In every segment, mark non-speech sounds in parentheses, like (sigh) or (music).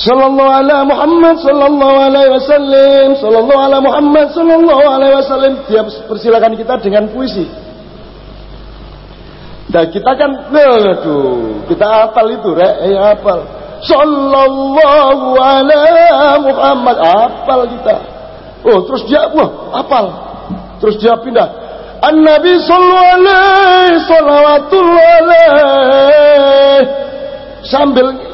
Sallallahu ala Muhammad sallallahu alaihi wasallam sallallahu ala Muhammad sallallahu alaihi wasallam dia persilakan kita dengan puisi Nah kita kan, aduh, kita hafal itu, rek, eh hafal. Sallallahu ala Muhammad, hafal kita. Oh, terus dia, wah, hafal. Terus dia pindah. An-Nabi sallallahu alaihi salawatullah alaih. Sambil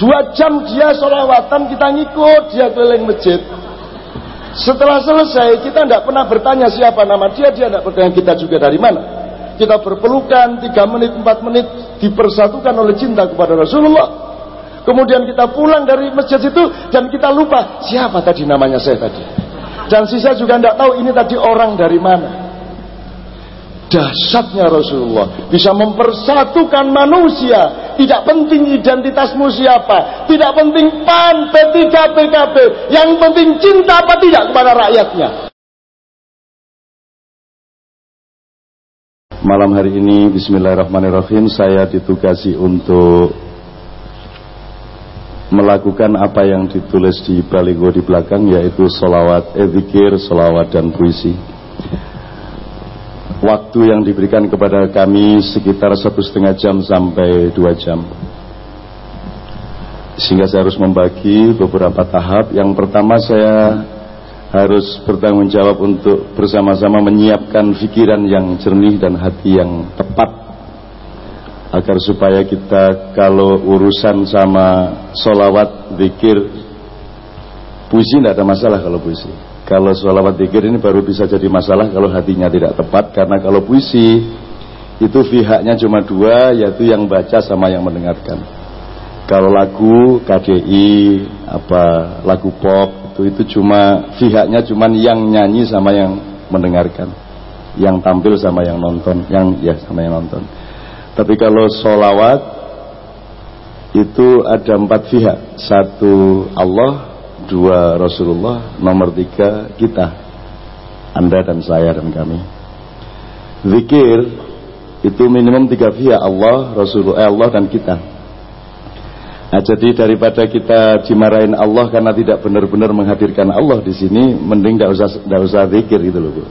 dua jam dia solawatan kita ngikut dia keliling masjid. Setelah selesai kita tidak pernah bertanya siapa nama dia, dia tidak bertanya kita juga dari mana. Kita berpelukan tiga menit empat menit dipersatukan oleh cinta kepada Rasulullah. Kemudian kita pulang dari masjid itu dan kita lupa siapa tadi namanya saya tadi? Dan sisa juga tidak tahu ini tadi orang dari mana dahsyatnya Rasulullah. Bisa mempersatukan manusia. Tidak penting identitasmu siapa. Tidak penting PAN, P3, PKB yang penting cinta apa tidak kepada rakyatnya. Malam hari ini Bismillahirrahmanirrahim Saya ditugasi untuk Melakukan apa yang ditulis di baligo di belakang Yaitu solawat, evikir, solawat dan puisi Waktu yang diberikan kepada kami Sekitar satu setengah jam sampai dua jam Sehingga saya harus membagi beberapa tahap Yang pertama saya harus bertanggung jawab untuk bersama-sama menyiapkan pikiran yang jernih dan hati yang tepat agar supaya kita kalau urusan sama solawat, zikir, puisi tidak ada masalah kalau puisi. Kalau solawat zikir ini baru bisa jadi masalah kalau hatinya tidak tepat. Karena kalau puisi itu pihaknya cuma dua yaitu yang baca sama yang mendengarkan. Kalau lagu KDI apa lagu pop itu itu cuma pihaknya cuma yang nyanyi sama yang mendengarkan. Yang tampil sama yang nonton yang ya sama yang nonton. Tapi kalau solawat itu ada empat pihak. Satu Allah dua Rasulullah nomor tiga kita anda dan saya dan kami zikir itu minimum tiga pihak Allah Rasulullah eh, Allah dan kita Nah, jadi daripada kita dimarahin Allah karena tidak benar-benar menghadirkan Allah di sini, mending tidak usah tidak usah zikir gitu loh, Bu.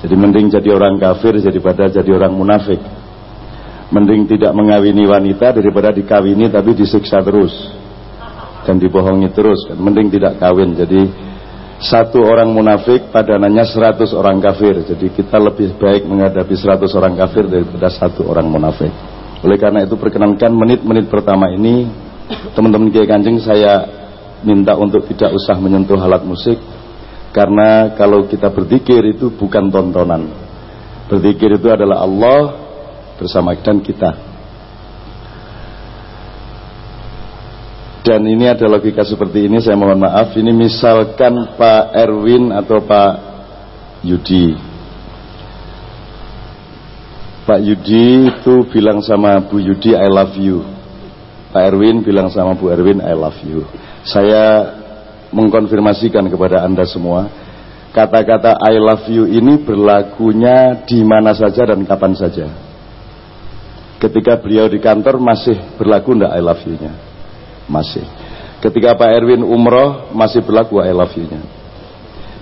Jadi mending jadi orang kafir daripada jadi orang munafik. Mending tidak mengawini wanita daripada dikawini tapi disiksa terus dan dibohongi terus. Kan. Mending tidak kawin. Jadi satu orang munafik padanannya seratus orang kafir. Jadi kita lebih baik menghadapi seratus orang kafir daripada satu orang munafik. Oleh karena itu perkenankan menit-menit pertama ini teman-teman Kiai Kanjeng saya minta untuk tidak usah menyentuh alat musik karena kalau kita berzikir itu bukan tontonan berzikir itu adalah Allah bersama dan kita dan ini ada logika seperti ini saya mohon maaf ini misalkan Pak Erwin atau Pak Yudi Pak Yudi itu bilang sama Bu Yudi I love you Pak Erwin bilang sama Bu Erwin I love you. Saya mengkonfirmasikan kepada Anda semua, kata-kata I love you ini berlakunya di mana saja dan kapan saja. Ketika beliau di kantor masih berlaku ndak I love you-nya? Masih. Ketika Pak Erwin umroh masih berlaku I love you-nya.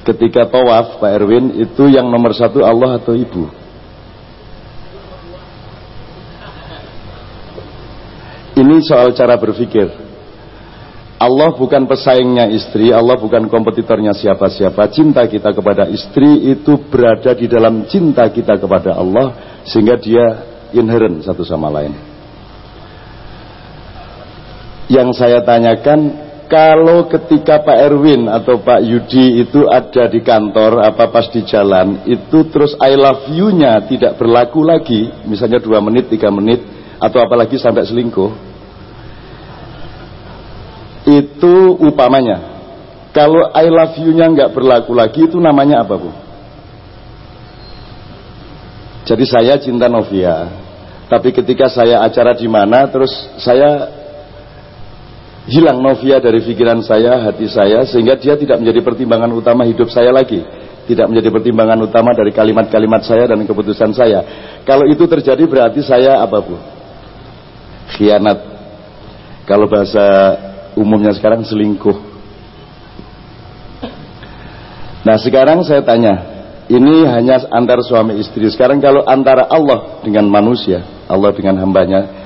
Ketika tawaf Pak Erwin itu yang nomor satu Allah atau Ibu? Ini soal cara berpikir. Allah bukan pesaingnya istri, Allah bukan kompetitornya siapa-siapa. Cinta kita kepada istri itu berada di dalam cinta kita kepada Allah sehingga dia inherent satu sama lain. Yang saya tanyakan, kalau ketika Pak Erwin atau Pak Yudi itu ada di kantor, apa pas di jalan, itu terus I love you-nya tidak berlaku lagi, misalnya dua menit, tiga menit, atau apalagi sampai selingkuh itu upamanya kalau I love you-nya nggak berlaku lagi itu namanya apa bu? Jadi saya cinta Novia, tapi ketika saya acara di mana terus saya hilang Novia dari pikiran saya, hati saya, sehingga dia tidak menjadi pertimbangan utama hidup saya lagi, tidak menjadi pertimbangan utama dari kalimat-kalimat saya dan keputusan saya. Kalau itu terjadi berarti saya apa bu? khianat. Kalau bahasa umumnya sekarang selingkuh. Nah sekarang saya tanya, ini hanya antar suami istri. Sekarang kalau antara Allah dengan manusia, Allah dengan hambanya,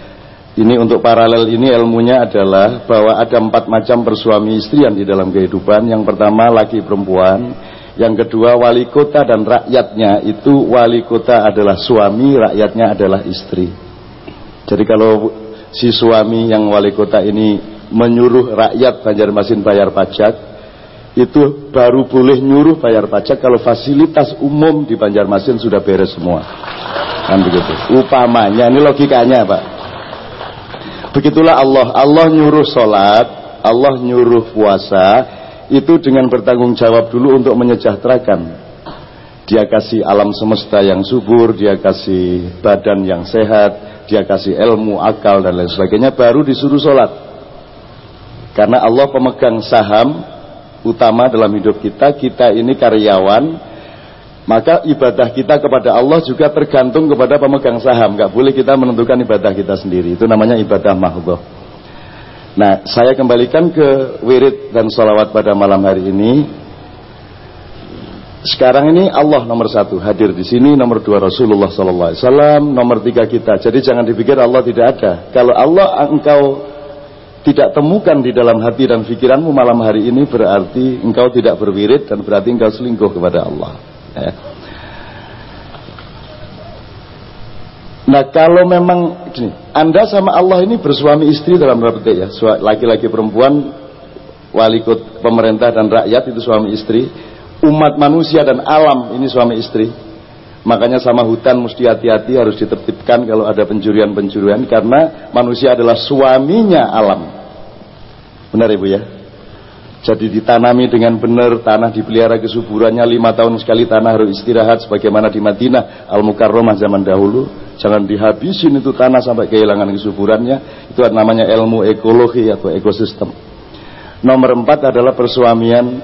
ini untuk paralel ini ilmunya adalah bahwa ada empat macam persuami istrian di dalam kehidupan. Yang pertama laki perempuan, yang kedua wali kota dan rakyatnya itu wali kota adalah suami, rakyatnya adalah istri. Jadi kalau si suami yang wali kota ini menyuruh rakyat Banjarmasin bayar pajak, itu baru boleh nyuruh bayar pajak kalau fasilitas umum di Banjarmasin sudah beres semua. Kan begitu. Upamanya, ini logikanya Pak. Begitulah Allah. Allah nyuruh sholat, Allah nyuruh puasa, itu dengan bertanggung jawab dulu untuk menyejahterakan. Dia kasih alam semesta yang subur, dia kasih badan yang sehat, dia kasih ilmu, akal dan lain sebagainya, baru disuruh sholat. Karena Allah pemegang saham utama dalam hidup kita, kita ini karyawan, maka ibadah kita kepada Allah juga tergantung kepada pemegang saham. Gak boleh kita menentukan ibadah kita sendiri. Itu namanya ibadah mahdoh. Nah, saya kembalikan ke wirid dan salawat pada malam hari ini. Sekarang ini Allah nomor satu hadir di sini, nomor dua Rasulullah Sallallahu Alaihi Wasallam, nomor tiga kita. Jadi jangan dipikir Allah tidak ada. Kalau Allah engkau tidak temukan di dalam hati dan pikiranmu malam hari ini berarti engkau tidak berwirid dan berarti engkau selingkuh kepada Allah. Ya. Nah kalau memang gini, Anda sama Allah ini bersuami istri dalam petik ya, laki-laki perempuan, wali kota, pemerintah dan rakyat itu suami istri, umat manusia dan alam ini suami istri. Makanya sama hutan mesti hati-hati harus ditertibkan kalau ada pencurian-pencurian karena manusia adalah suaminya alam. Benar Ibu ya? Jadi ditanami dengan benar, tanah dipelihara kesuburannya lima tahun sekali tanah harus istirahat sebagaimana di Madinah Al Mukarramah zaman dahulu. Jangan dihabisin itu tanah sampai kehilangan kesuburannya. Itu namanya ilmu ekologi atau ekosistem. Nomor empat adalah persuamian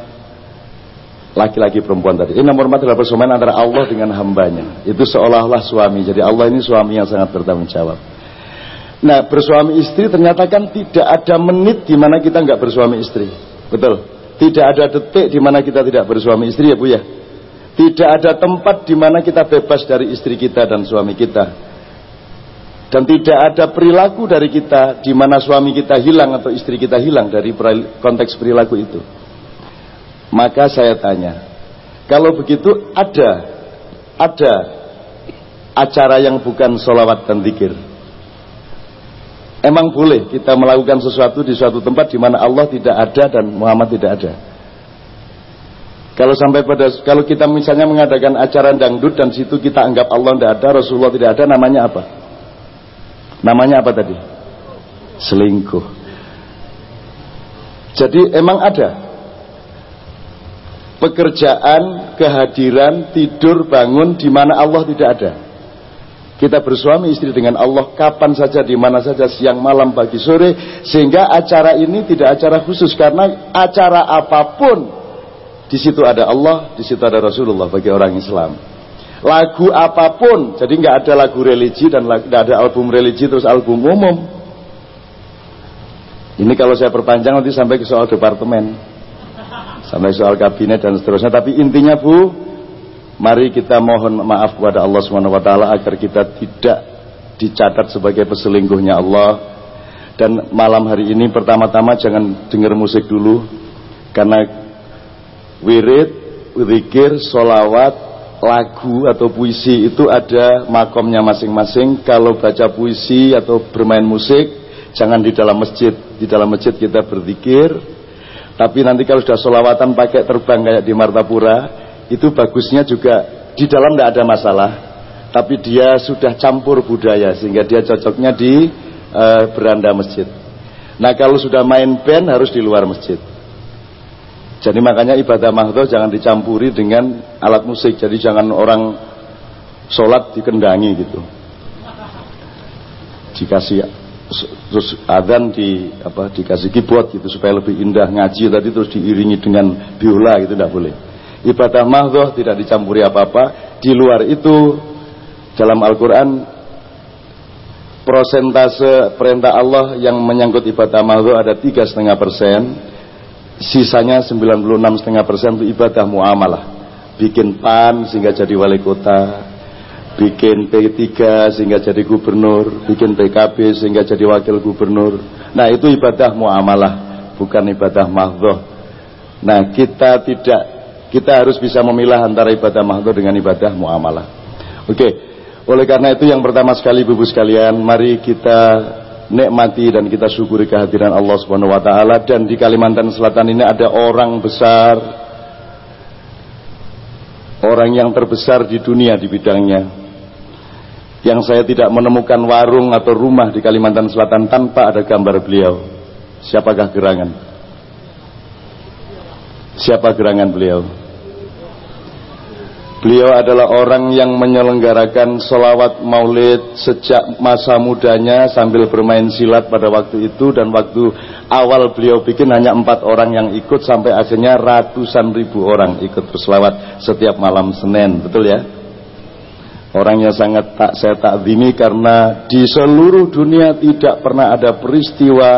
laki-laki perempuan tadi. Ini nomor empat adalah persuamian antara Allah dengan hambanya. Itu seolah-olah suami. Jadi Allah ini suami yang sangat bertanggung jawab. Nah bersuami istri ternyata kan tidak ada menit di mana kita nggak bersuami istri. Betul. Tidak ada detik di mana kita tidak bersuami istri ya Bu ya. Tidak ada tempat di mana kita bebas dari istri kita dan suami kita. Dan tidak ada perilaku dari kita di mana suami kita hilang atau istri kita hilang dari konteks perilaku itu. Maka saya tanya, kalau begitu ada ada acara yang bukan solawat dan zikir Emang boleh kita melakukan sesuatu di suatu tempat di mana Allah tidak ada dan Muhammad tidak ada. Kalau sampai pada kalau kita misalnya mengadakan acara dangdut dan situ kita anggap Allah tidak ada, Rasulullah tidak ada, namanya apa? Namanya apa tadi? Selingkuh. Jadi emang ada pekerjaan, kehadiran, tidur, bangun di mana Allah tidak ada. Kita bersuami istri dengan Allah kapan saja, di mana saja, siang, malam, pagi, sore. Sehingga acara ini tidak acara khusus. Karena acara apa pun, di situ ada Allah, di situ ada Rasulullah bagi orang Islam. Lagu apa pun, jadi nggak ada lagu religi dan nggak ada album religi terus album umum. Ini kalau saya perpanjang nanti sampai ke soal departemen. Sampai soal kabinet dan seterusnya. Tapi intinya Bu, Mari kita mohon maaf kepada Allah taala agar kita tidak dicatat sebagai peselingkuhnya Allah. Dan malam hari ini pertama-tama jangan dengar musik dulu karena wirid, zikir, solawat, lagu atau puisi itu ada makomnya masing-masing. Kalau baca puisi atau bermain musik jangan di dalam masjid. Di dalam masjid kita berzikir. Tapi nanti kalau sudah solawatan pakai terbang kayak di Martapura, itu bagusnya juga di dalam tidak ada masalah tapi dia sudah campur budaya sehingga dia cocoknya di uh, beranda masjid. Nah kalau sudah main band harus di luar masjid. Jadi makanya ibadah mahdoh jangan dicampuri dengan alat musik. Jadi jangan orang sholat dikendangi gitu. Dikasih terus adzan di apa dikasih keyboard gitu supaya lebih indah ngaji tadi terus diiringi dengan biola gitu tidak boleh ibadah mahdoh tidak dicampuri apa-apa di luar itu dalam Al-Quran Prosentase perintah Allah yang menyangkut ibadah makhluk ada tiga setengah persen, sisanya 96 setengah persen itu ibadah muamalah. Bikin pan sehingga jadi wali kota, bikin P3 sehingga jadi gubernur, bikin PKB sehingga jadi wakil gubernur. Nah itu ibadah muamalah, bukan ibadah mahdoh. Nah kita tidak, kita harus bisa memilah antara ibadah mahdoh dengan ibadah muamalah. Oke, oleh karena itu yang pertama sekali ibu sekalian, mari kita nikmati dan kita syukuri kehadiran Allah Subhanahu wa taala. Dan di Kalimantan Selatan ini ada orang besar orang yang terbesar di dunia di bidangnya yang saya tidak menemukan warung atau rumah di Kalimantan Selatan tanpa ada gambar beliau. Siapakah gerangan siapa gerangan beliau Beliau adalah orang yang menyelenggarakan solawat maulid sejak masa mudanya sambil bermain silat pada waktu itu dan waktu awal beliau bikin hanya empat orang yang ikut sampai akhirnya ratusan ribu orang ikut berselawat setiap malam Senin, betul ya? Orangnya sangat tak saya takzimi karena di seluruh dunia tidak pernah ada peristiwa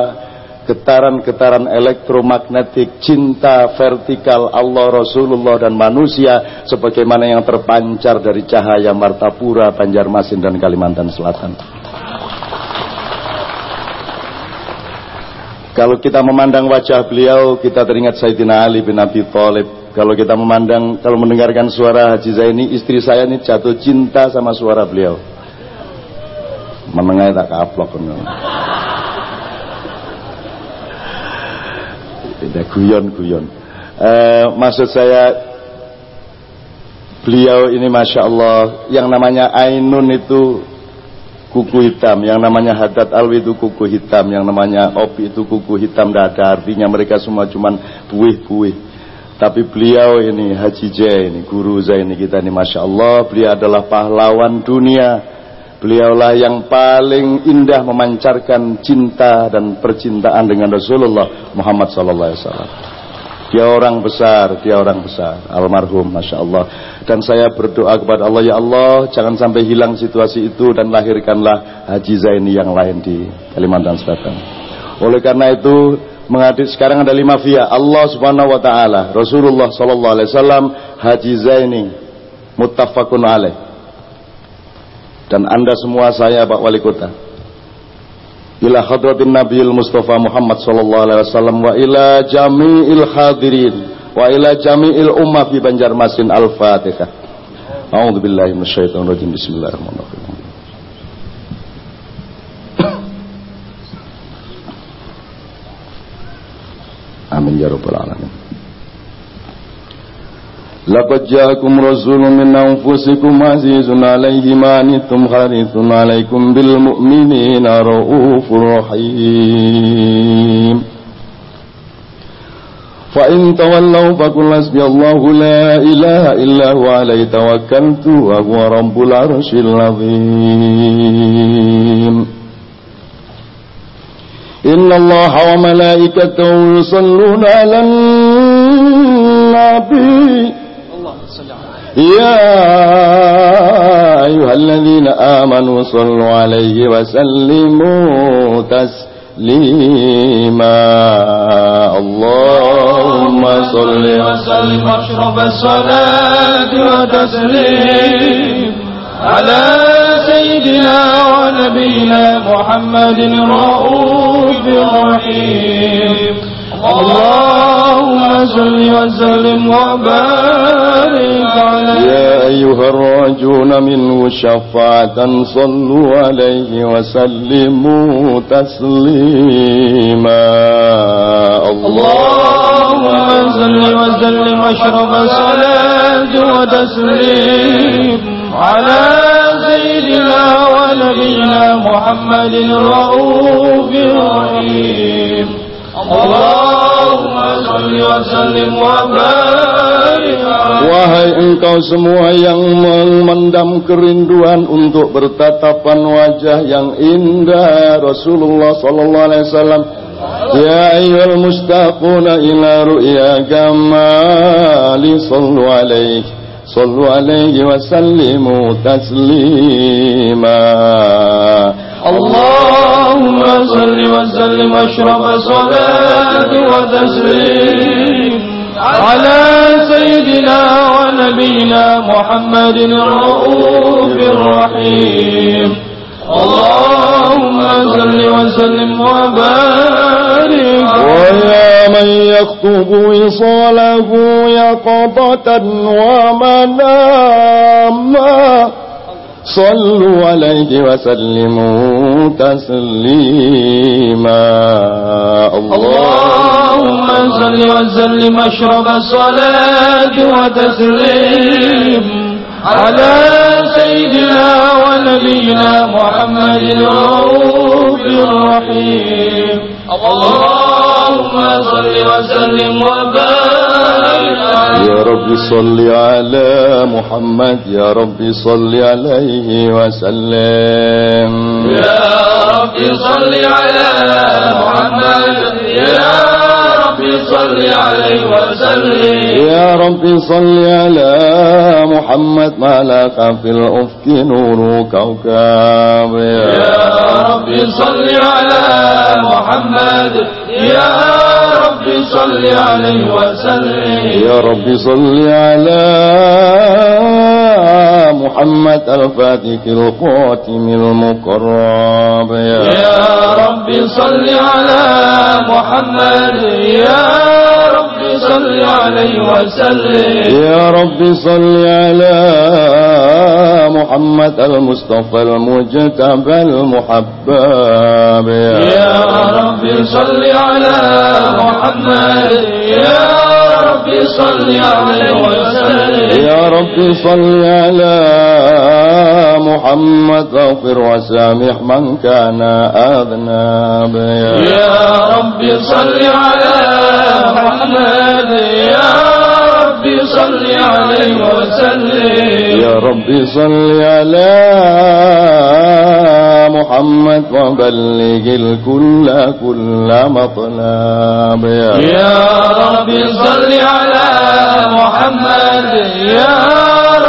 getaran-getaran elektromagnetik cinta vertikal Allah Rasulullah dan manusia sebagaimana yang terpancar dari cahaya Martapura, Banjarmasin dan Kalimantan Selatan. Kalau kita memandang wajah beliau, kita teringat Sayyidina Ali bin Abi Thalib. Kalau kita memandang, kalau mendengarkan suara Haji Zaini, istri saya ini jatuh cinta sama suara beliau. Menengah tak kaplok tidak guyon-guyon. Uh, maksud saya beliau ini masya Allah yang namanya Ainun itu kuku hitam, yang namanya Hadat Alwi itu kuku hitam, yang namanya Opi itu kuku hitam, tidak ada artinya mereka semua cuman buih-buih. Tapi beliau ini Haji J ini guru Zaini kita ini masya Allah beliau adalah pahlawan dunia Beliaulah yang paling indah memancarkan cinta dan percintaan dengan Rasulullah Muhammad sallallahu alaihi. Dia orang besar, dia orang besar, almarhum, masya Allah. Dan saya berdoa kepada Allah, ya Allah, jangan sampai hilang situasi itu dan lahirkanlah Haji Zaini yang lain di Kalimantan Selatan. Oleh karena itu, mengadil sekarang ada lima via Allah Subhanahu Wa Taala, Rasulullah Sallallahu Alaihi Wasallam, Haji Zaini, muttafaqun alaih dan anda semua saya Pak Wali Kota ila hadratin Nabiil Mustafa Muhammad sallallahu alaihi wasallam wa ila jami'il hadirin wa ila jami'il ummah fi Banjarmasin Al-Fatihah. A'udzu billahi minasyaitonir rajim. Bismillahirrahmanirrahim. (coughs) Amin ya rabbal alamin. لقد جاءكم رسول من أنفسكم عزيز عليه ما عنتم حريص عليكم بالمؤمنين رؤوف رحيم. فإن تولوا فقل حسبي الله لا إله إلا هو عليه توكلت وهو رب العرش العظيم. إن الله وملائكته يصلون على النبي. يا أيها الذين آمنوا صلوا عليه وسلموا تسليما. اللهم صل وسلم. أشرف الصلاة وتسليم على سيدنا ونبينا محمد الرؤوف الرحيم. اللهم صل وسلم وبارك عليه يا أيها الراجون منه شفاعة صلوا عليه وسلموا تسليما. اللهم صل وسلم أشرف الصلاة وتسليم على سيدنا ونبينا محمد الرؤوف الرحيم. Wahai engkau semua yang memendam kerinduan untuk bertatapan wajah yang indah Rasulullah sallallahu alaihi wasallam. Ya ayyuhal mustaquna ila ru'ya gamali sallu alaihi sallu alaihi wa sallimu taslima اللهم صل وسلم اشرف صلاة وتسليم على سيدنا ونبينا محمد الرؤوف الرحيم. اللهم صل وسلم وبارك. ويا من يخطب وصاله يقظة ومناما. صلوا عليه وسلموا تسليما. اللهم صل وسلم اشرف الصلاة وتسليم على سيدنا ونبينا محمد الرؤوف الرحيم. اللهم صل وسلم وبارك يا رب صل على محمد يا رب صل عليه وسلم. يا رب صل على محمد يا صل عليه وسلم. يا رب صل على محمد ما لك في الأفق نور كوكب. يا رب صل على محمد يا رب صل عليه وسلم. يا رب صل على محمد الفاتح القاتم المقرب. يا رب صل على محمد. يا صل عليه وسلم. يا رب صل على محمد المصطفى المجتبى المحبب. يا رب صل على محمد. يا رب صل عليه وسلم يا رب صل على محمد واغفر وسامح من كان أذنب يا رب صل على محمد. يا رب صل عليه وسلم. يا رب صل على محمد وبلغ الكل كل مطلب يا رب صل على محمد يا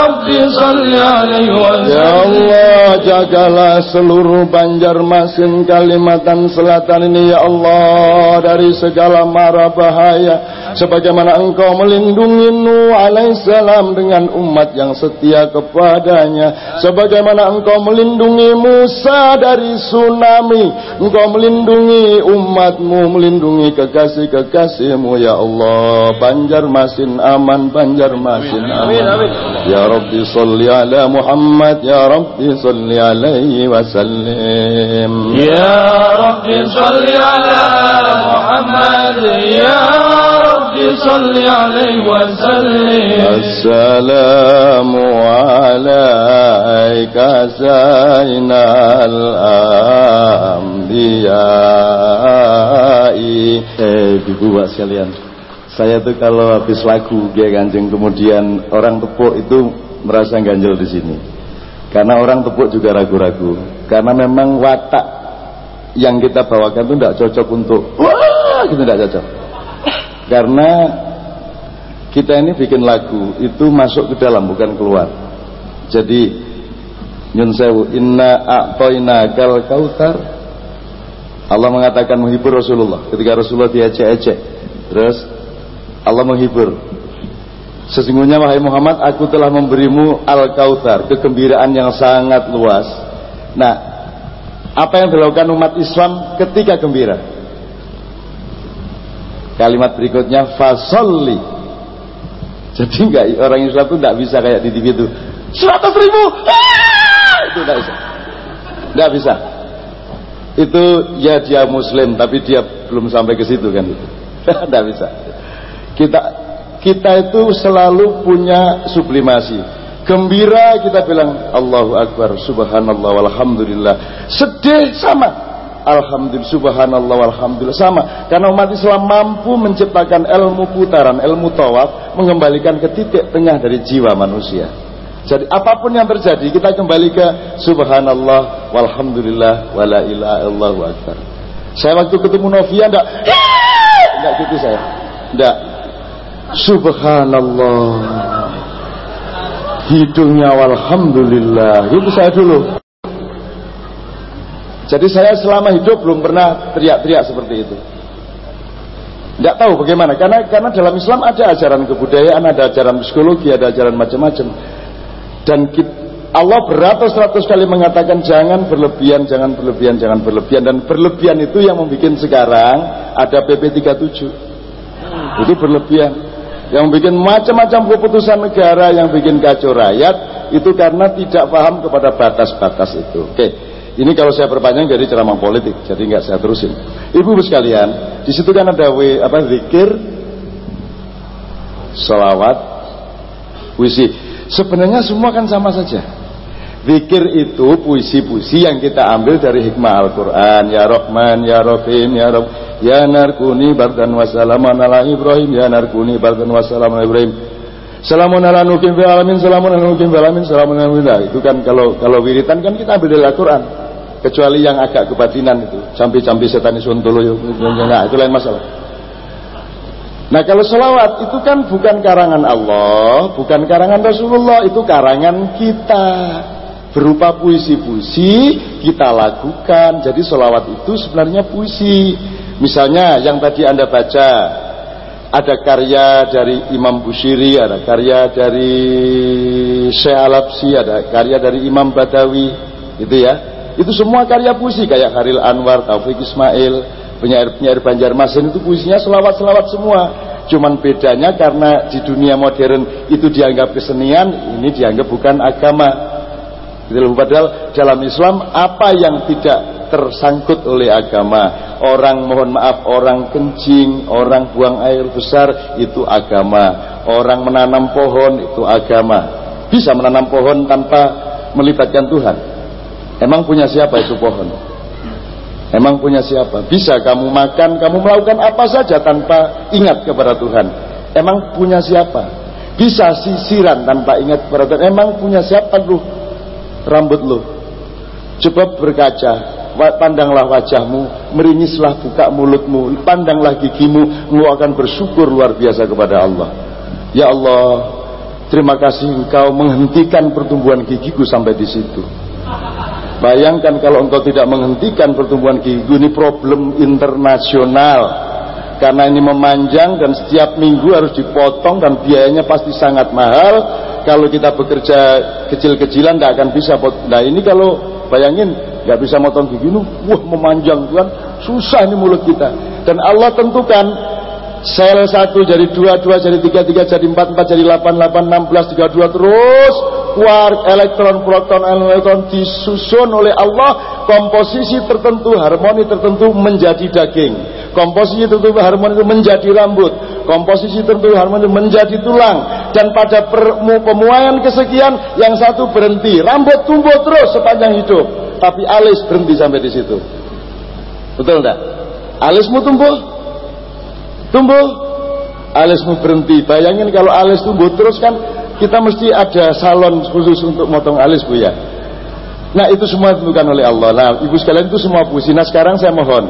رب صل عليه وسلم Ya Allah jagalah seluruh Banjarmasin Kalimantan Selatan ini ya Allah dari segala mara bahaya sebagaimana engkau melindungi Nuh alaihissalam dengan umat yang setia kepadanya. Sebagaimana engkau melindungi Musa dari tsunami. Engkau melindungi umatmu melindungi kekasih-kekasihmu ya Allah. Banjarmasin aman Banjarmasin aman. ya Rabbi salli ala Muhammad. Ya Rabbi salli alaihi wasallim. Ya Rabbi salli ala Muhammad. Ya صل عليه وسلم السلام عليك سيدنا الأنبياء Eh, ibu bapak sekalian, saya tuh kalau habis lagu dia ganjeng kemudian orang tepuk itu merasa ganjel di sini. Karena orang tepuk juga ragu-ragu. Karena memang watak yang kita bawakan itu tidak cocok untuk wah gitu tidak cocok. Karena kita ini bikin lagu itu masuk ke dalam bukan keluar. Jadi nyun sewu inna a'toina kal kautar Allah mengatakan menghibur Rasulullah ketika Rasulullah diajak-ajak. Terus Allah menghibur. Sesungguhnya wahai Muhammad, aku telah memberimu al-kautsar, kegembiraan yang sangat luas. Nah, apa yang dilakukan umat Islam ketika gembira? Kalimat berikutnya fasolli. Jadi enggak orang Islam itu enggak bisa kayak di TV itu. Seratus ribu, itu enggak bisa. Enggak bisa itu ya dia muslim tapi dia belum sampai ke situ kan (laughs) itu bisa kita kita itu selalu punya sublimasi gembira kita bilang Allahu Akbar subhanallah walhamdulillah sedih sama Alhamdulillah subhanallah walhamdulillah sama karena umat Islam mampu menciptakan ilmu putaran ilmu tawaf mengembalikan ke titik tengah dari jiwa manusia jadi apa pun yang terjadi kita kembali ke subhanallah walhamdulillah wala ilaha illallah akbar. Saya waktu ketemu Novia ndak ndak gitu saya. Ndak. Subhanallah. Hidungnya walhamdulillah. Itu saya dulu. Jadi saya selama hidup belum pernah teriak-teriak seperti itu. Tidak tahu bagaimana, karena karena dalam Islam ada ajaran kebudayaan, ada ajaran psikologi, ada ajaran macam-macam. Dan kita, Allah beratus-ratus kali mengatakan jangan berlebihan, jangan berlebihan, jangan berlebihan. Dan berlebihan itu yang membuat sekarang ada PP 37. Itu berlebihan. Yang bikin macam-macam keputusan negara, yang bikin kacau rakyat, itu karena tidak paham kepada batas-batas itu. Oke. Ini kalau saya perpanjang jadi ceramah politik, jadi nggak saya terusin. Ibu-ibu sekalian, di situ kan ada w, apa zikir, salawat, puisi. Sebenarnya semua kan sama saja. Zikir itu puisi-puisi yang kita ambil dari hikmah Al-Quran. Ya Rahman, Ya Rahim, Ya Rabb, Ya Narkuni, Bardan Wassalaman ala Ibrahim, Ya Narkuni, Bardan Wassalaman ala Ibrahim. Salamun ala nukim fil alamin, salamun ala nukim fil alamin, salamun ala Itu kan kalau kalau wiritan kan kita ambil dari Al-Quran kecuali yang agak kebatinan itu sampai-sampai setan suntolo nah itu lain masalah. Nah kalau selawat itu kan bukan karangan Allah bukan karangan Rasulullah itu karangan kita. Berupa puisi-puisi kita lakukan. Jadi selawat itu sebenarnya puisi. Misalnya yang tadi anda baca ada karya dari Imam Bushiri ada karya dari Syekh Alapsi ada karya dari Imam Badawi itu ya itu semua karya puisi kayak Haril Anwar, Taufik Ismail, penyair-penyair Banjarmasin itu puisinya selawat-selawat semua. Cuman bedanya karena di dunia modern itu dianggap kesenian, ini dianggap bukan agama. Gitu Padahal dalam Islam apa yang tidak tersangkut oleh agama, orang mohon maaf, orang kencing, orang buang air besar itu agama, orang menanam pohon itu agama. Bisa menanam pohon tanpa melibatkan Tuhan. Emang punya siapa itu pohon? Emang punya siapa? Bisa kamu makan, kamu melakukan apa saja tanpa ingat kepada Tuhan. Emang punya siapa? Bisa sisiran tanpa ingat kepada Tuhan. Emang punya siapa lu? Rambut lu. Coba berkaca, pandanglah wajahmu, meringislah buka mulutmu, pandanglah gigimu, lu akan bersyukur luar biasa kepada Allah. Ya Allah, terima kasih engkau menghentikan pertumbuhan gigiku sampai di situ. Bayangkan kalau engkau tidak menghentikan pertumbuhan gigi ini problem internasional. Karena ini memanjang dan setiap minggu harus dipotong dan biayanya pasti sangat mahal. Kalau kita bekerja kecil-kecilan tidak akan bisa nah ini kalau bayangin nggak bisa motong gigi ini wah memanjang Tuhan. Susah ini mulut kita. Dan Allah tentukan sel satu jadi dua dua jadi tiga tiga jadi empat empat jadi delapan delapan enam belas tiga dua terus quark, elektron, proton, elektron disusun oleh Allah komposisi tertentu, harmoni tertentu menjadi daging. Komposisi tertentu harmoni itu menjadi rambut. Komposisi tertentu harmoni itu menjadi tulang. Dan pada pemuaian kesekian yang satu berhenti. Rambut tumbuh terus sepanjang hidup. Tapi alis berhenti sampai di situ. Betul enggak? Alismu tumbuh? Tumbuh? Alismu berhenti. Bayangin kalau alis tumbuh terus kan kita mesti ada salon khusus untuk motong alis bu ya. Nah itu semua ditentukan oleh Allah. Nah ibu sekalian itu semua puisi. Nah sekarang saya mohon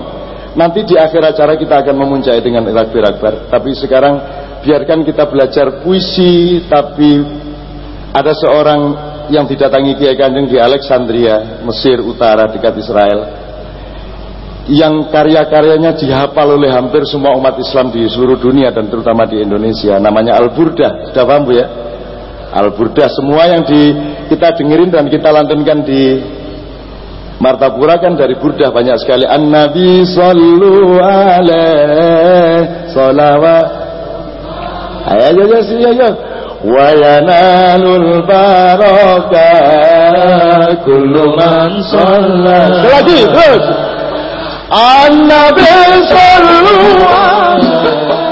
nanti di akhir acara kita akan memuncai dengan takbir akbar. Tapi sekarang biarkan kita belajar puisi tapi ada seorang yang didatangi Kiai Kanjeng di Alexandria, Mesir Utara dekat Israel yang karya-karyanya dihafal oleh hampir semua umat Islam di seluruh dunia dan terutama di Indonesia. Namanya Al-Burdah. Sudah paham Bu ya Al-Burdah semua yang di, kita dengerin dan kita lantunkan di Martapura kan dari Burdah banyak sekali. An-Nabi sallu alaih salawat. Ayo ayo ayo ayo, wa yanalul baraka kullu man shalla lagi terus. An-Nabi sallu alaih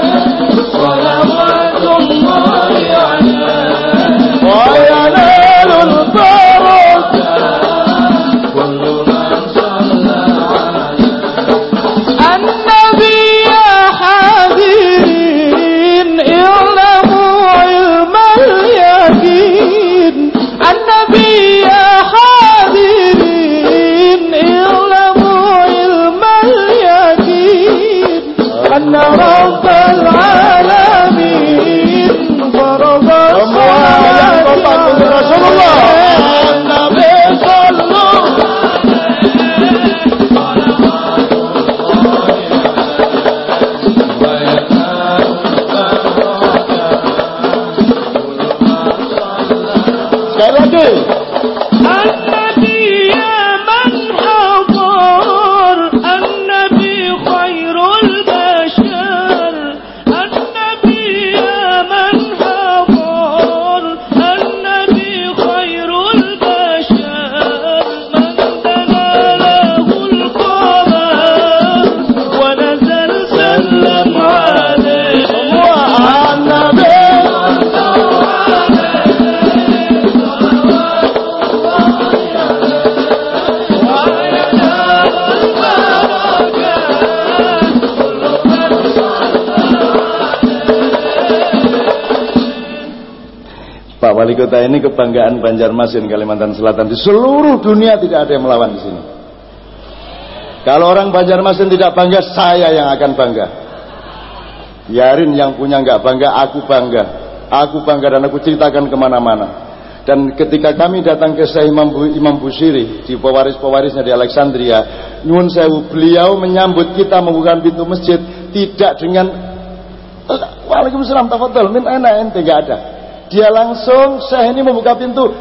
Wali Kota ini kebanggaan Banjarmasin Kalimantan Selatan di seluruh dunia tidak ada yang melawan di sini. Kalau orang Banjarmasin tidak bangga, saya yang akan bangga. Biarin yang punya nggak bangga, aku bangga. Aku bangga dan aku ceritakan ke mana-mana. Dan ketika kami datang ke Syekh Imam, Imam Busiri di pewaris-pewarisnya di Alexandria, nyun sewu beliau menyambut kita membuka pintu masjid tidak dengan "Eh, Waalaikumsalam tafadhol min ana ente enggak ada. Dia langsung Syekh ini membuka pintu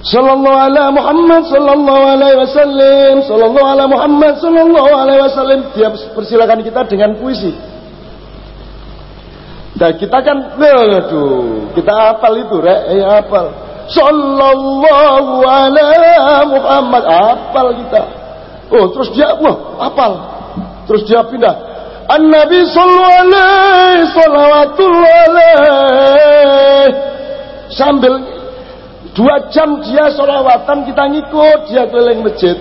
Sallallahu ala Muhammad sallallahu alaihi wasallam sallallahu ala Muhammad sallallahu alaihi wasallam dia persilakan kita dengan puisi. Dan kita kan aduh, kita hafal itu rek, eh hafal. Sallallahu ala Muhammad hafal kita. Oh, terus dia wah, hafal. Terus dia pindah. Sallallahu alaihi salawatullah alaihi. Sambil Dua jam dia sholawatan kita ngikut dia keliling masjid.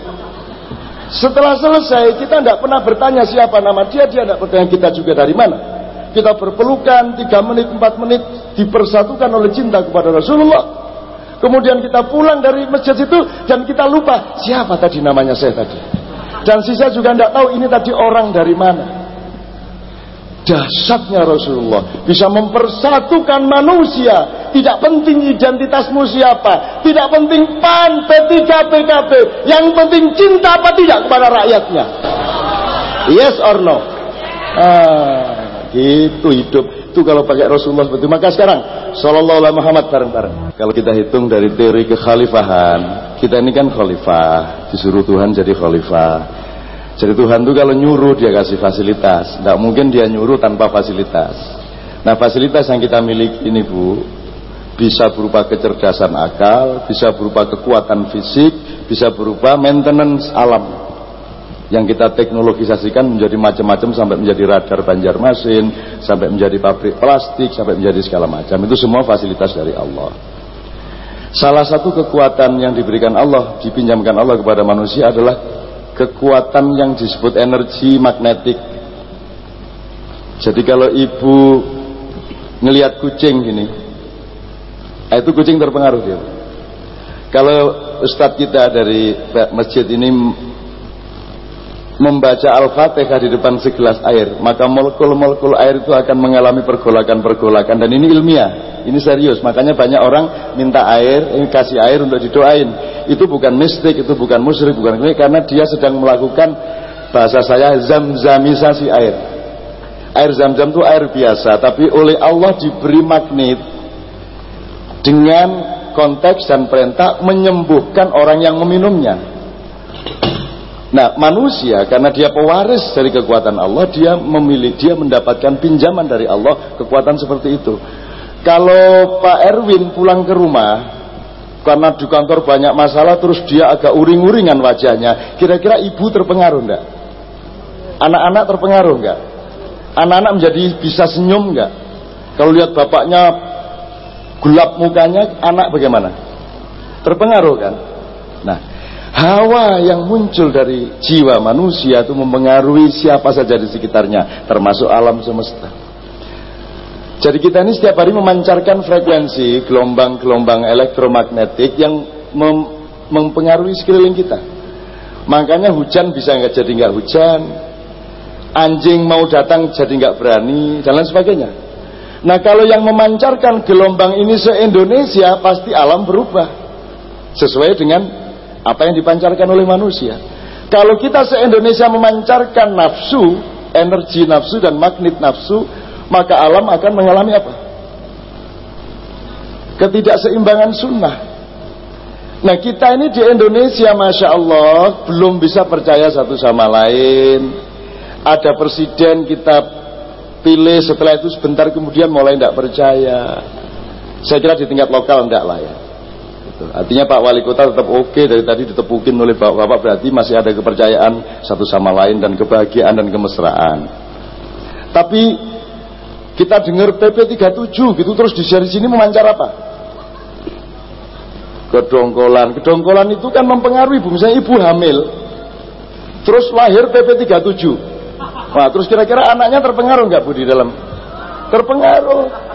Setelah selesai kita tidak pernah bertanya siapa nama dia, dia tidak bertanya kita juga dari mana. Kita berpelukan tiga menit, empat menit dipersatukan oleh cinta kepada Rasulullah. Kemudian kita pulang dari masjid itu dan kita lupa siapa tadi namanya saya tadi. Dan sisa juga tidak tahu ini tadi orang dari mana. Dahsyatnya Rasulullah bisa mempersatukan manusia. Tidak penting identitasmu siapa, tidak penting PAN, P3, PKB. Yang penting cinta apa tidak kepada rakyatnya. Yes or no? Ah, gitu hidup. Itu kalau pakai Rasulullah seperti itu. Maka sekarang Sallallahu alaihi Muhammad bareng-bareng. Kalau kita hitung dari teori kekhalifahan, kita ini kan khalifah, disuruh Tuhan jadi khalifah. Jadi Tuhan itu kalau nyuruh dia kasih fasilitas. Tidak mungkin dia nyuruh tanpa fasilitas. Nah fasilitas yang kita miliki ini Bu, bisa berupa kecerdasan akal, bisa berupa kekuatan fisik, bisa berupa maintenance alam. Yang kita teknologisasikan menjadi macam-macam sampai menjadi radar Banjarmasin, sampai menjadi pabrik plastik, sampai menjadi segala macam. Itu semua fasilitas dari Allah. Salah satu kekuatan yang diberikan Allah, dipinjamkan Allah kepada manusia adalah kekuatan yang disebut energi magnetik. Jadi kalau ibu ngelihat kucing gini, ah, itu kucing terpengaruh dia. Kalau ustadz kita dari masjid ini membaca Al-Fatihah di depan segelas air, maka molekul-molekul air itu akan mengalami pergolakan-pergolakan dan ini ilmiah, ini serius. Makanya banyak orang minta air, ini kasih air untuk didoain. Itu bukan mistik, itu bukan musyrik, bukan ini karena dia sedang melakukan bahasa saya zamzamisasi air. Air zam-zam itu air biasa, tapi oleh Allah diberi magnet dengan konteks dan perintah menyembuhkan orang yang meminumnya. Nah, manusia karena dia pewaris dari kekuatan Allah, dia memilih, dia mendapatkan pinjaman dari Allah kekuatan seperti itu. Kalau Pak Erwin pulang ke rumah karena di kantor banyak masalah terus dia agak uring-uringan wajahnya, kira-kira ibu terpengaruh enggak? Anak-anak terpengaruh enggak? Anak-anak menjadi bisa senyum enggak? Kalau lihat bapaknya gelap mukanya, anak bagaimana? Terpengaruh kan? Nah, Hawa yang muncul dari jiwa manusia itu mempengaruhi siapa saja di sekitarnya, termasuk alam semesta. Jadi kita ini setiap hari memancarkan frekuensi gelombang-gelombang elektromagnetik yang mem mempengaruhi sekeliling kita. Makanya hujan bisa nggak jadi nggak hujan, anjing mau datang jadi nggak berani dan lain sebagainya. Nah kalau yang memancarkan gelombang ini se Indonesia pasti alam berubah sesuai dengan apa yang dipancarkan oleh manusia. Kalau kita se-Indonesia memancarkan nafsu, energi nafsu dan magnet nafsu, maka alam akan mengalami apa? Ketidakseimbangan sunnah. Nah kita ini di Indonesia Masya Allah belum bisa percaya satu sama lain. Ada presiden kita pilih setelah itu sebentar kemudian mulai tidak percaya. Saya kira di tingkat lokal enggak lah ya. Gitu. Artinya Pak Wali Kota tetap oke dari tadi ditepukin oleh Bapak-Bapak berarti masih ada kepercayaan satu sama lain dan kebahagiaan dan kemesraan. Tapi kita dengar PP 37 gitu terus di sini memancar apa? Kedongkolan. Kedongkolan itu kan mempengaruhi ibu. Misalnya ibu hamil. Terus lahir PP 37. Nah, terus kira-kira anaknya terpengaruh nggak Bu di dalam? Terpengaruh.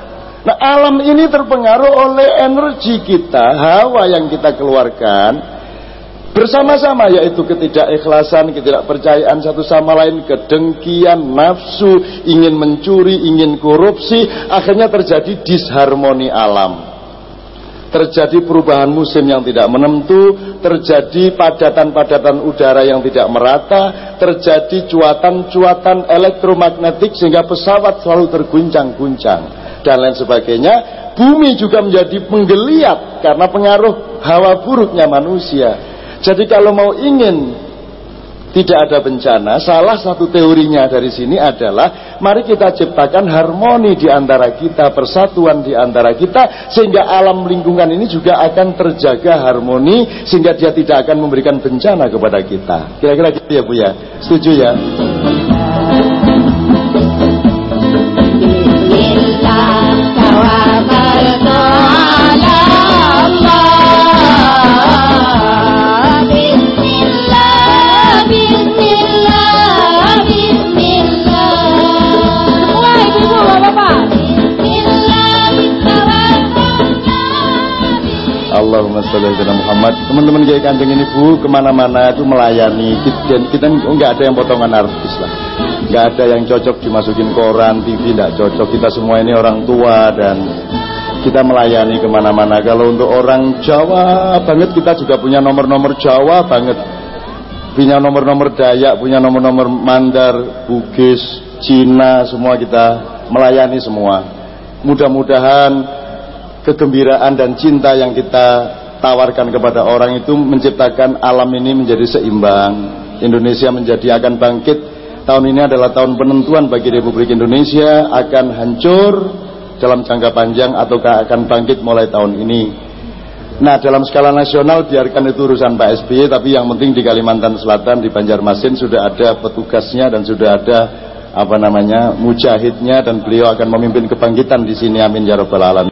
Nah alam ini terpengaruh oleh energi kita, hawa yang kita keluarkan bersama-sama yaitu ketidakikhlasan, ketidakpercayaan satu sama lain, kedengkian, nafsu, ingin mencuri, ingin korupsi, akhirnya terjadi disharmoni alam. Terjadi perubahan musim yang tidak menentu, terjadi padatan-padatan udara yang tidak merata, terjadi cuatan-cuatan elektromagnetik sehingga pesawat selalu terguncang-guncang dan lain sebagainya. Bumi juga menjadi penggeliat karena pengaruh hawa buruknya manusia. Jadi kalau mau ingin tidak ada bencana, salah satu teorinya dari sini adalah mari kita ciptakan harmoni di antara kita, persatuan di antara kita sehingga alam lingkungan ini juga akan terjaga harmoni sehingga dia tidak akan memberikan bencana kepada kita. Kira-kira gitu ya Bu ya. Setuju ya? Allahumma sholli ala Muhammad. Teman-teman kayak kanjeng ini Bu ke mana-mana itu melayani. Dan kita nggak ada yang potongan artis lah. Nggak ada yang cocok dimasukin koran, TV nggak cocok. Kita semua ini orang tua dan kita melayani ke mana-mana. Kalau untuk orang Jawa banget kita juga punya nomor-nomor Jawa banget. Punya nomor-nomor Dayak, punya nomor-nomor Mandar, Bugis, Cina, semua kita melayani semua. Mudah-mudahan kegembiraan dan cinta yang kita tawarkan kepada orang itu menciptakan alam ini menjadi seimbang. Indonesia menjadi akan bangkit. Tahun ini adalah tahun penentuan bagi Republik Indonesia akan hancur dalam jangka panjang ataukah akan bangkit mulai tahun ini. Nah dalam skala nasional biarkan itu urusan Pak SBY tapi yang penting di Kalimantan Selatan di Banjarmasin sudah ada petugasnya dan sudah ada apa namanya mujahidnya dan beliau akan memimpin kebangkitan di sini amin ya rabbal alamin